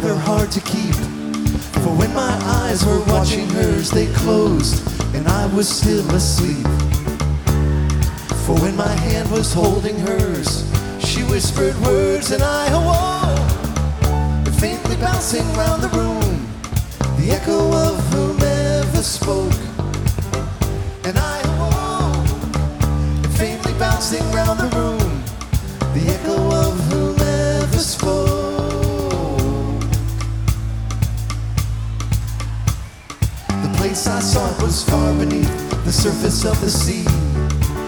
rather hard to keep. For when my eyes were watching hers, they closed, and I was still asleep. For when my hand was holding hers, she whispered words, and I awoke, faintly bouncing round the room, the echo of whomever spoke. And I awoke, faintly bouncing round the room, the echo of whomever spoke. Place I sought was far beneath the surface of the sea.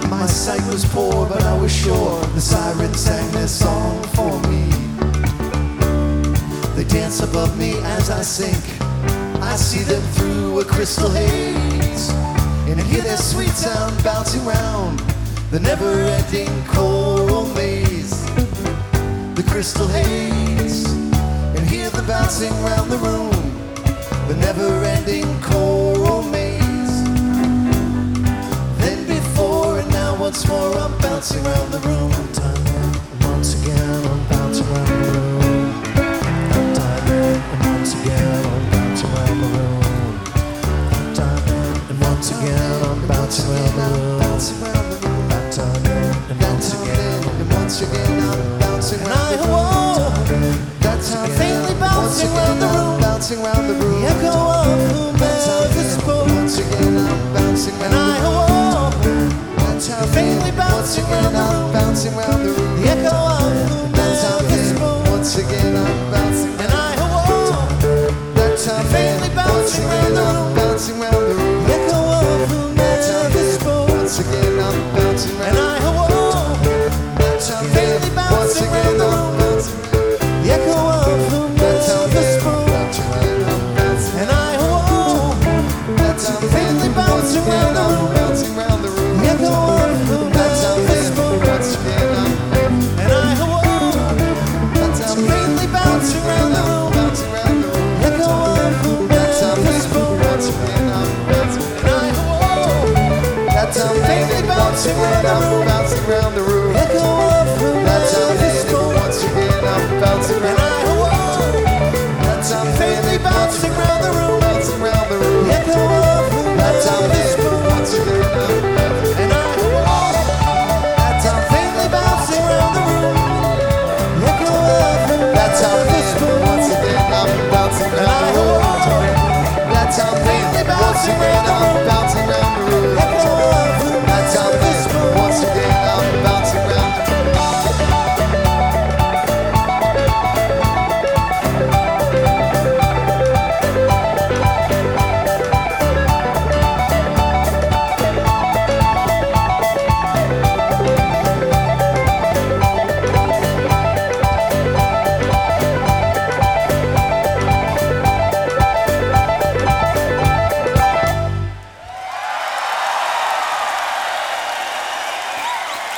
My sight was poor, but I was sure the sirens sang their song for me. They dance above me as I sink. I see them through a crystal haze, and I hear their sweet sound bouncing round the never-ending coral maze. The crystal haze, and hear them bouncing round the room, the never-ending coral I'm bouncing around the and once again and once again I'm bouncing around the room. That's how faintly bouncing around the room, bouncing around the room. town faintly bouncing bouncing round the room. That's how once again I'm bouncing round. The room, bouncing round the room. Of That's how once again I'm bouncing round. The room. That's how faintly bouncing round the room.